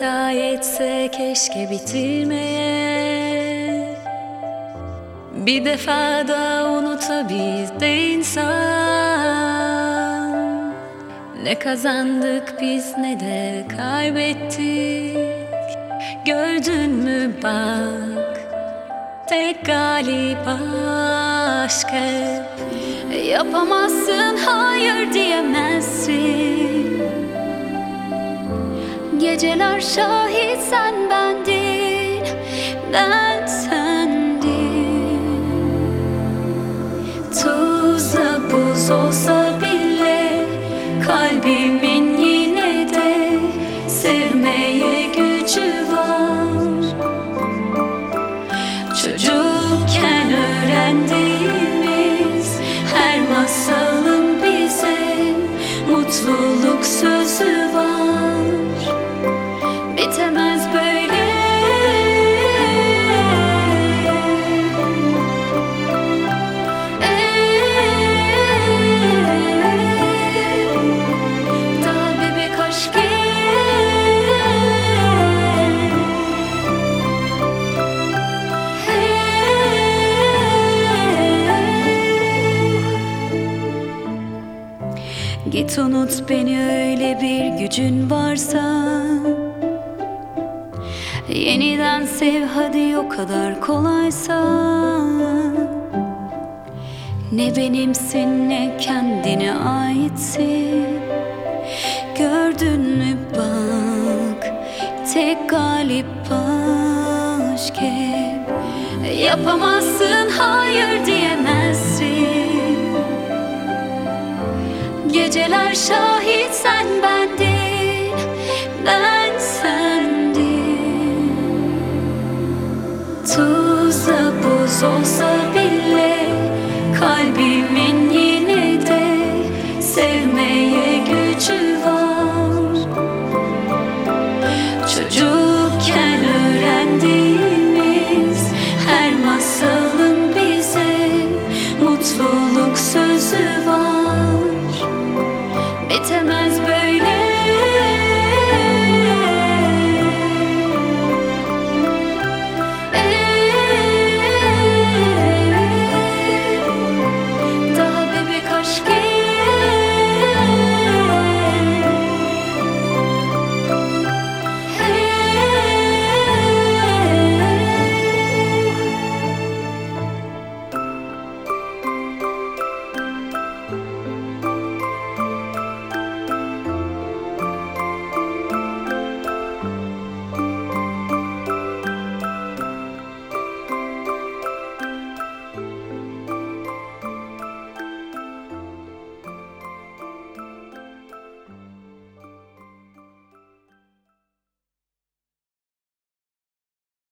öğretse keşke bitirmeye. Bir defa da unutabildi insan. Ne kazandık biz ne de kaybettik. Gördün mü bak Tek galip aşk hep. Yapamazsın hayır diyemezsin Geceler şahit sen ben değil Ben sendim Tuzla buz olsa bile Kalbimin yine de Sevmeye gücü var Bitemez böyle. Bebek aşkı Git unut beni öyle bir gücün varsa Yeniden sev hadi o kadar kolaysa. Ne benimsin ne kendine aitsin. Gördün mü bak tek galip aşk hep. Yapamazsın hayır diyemezsin. Geceler şahit sen ben Tuza buz olsa bile kalbimin yeri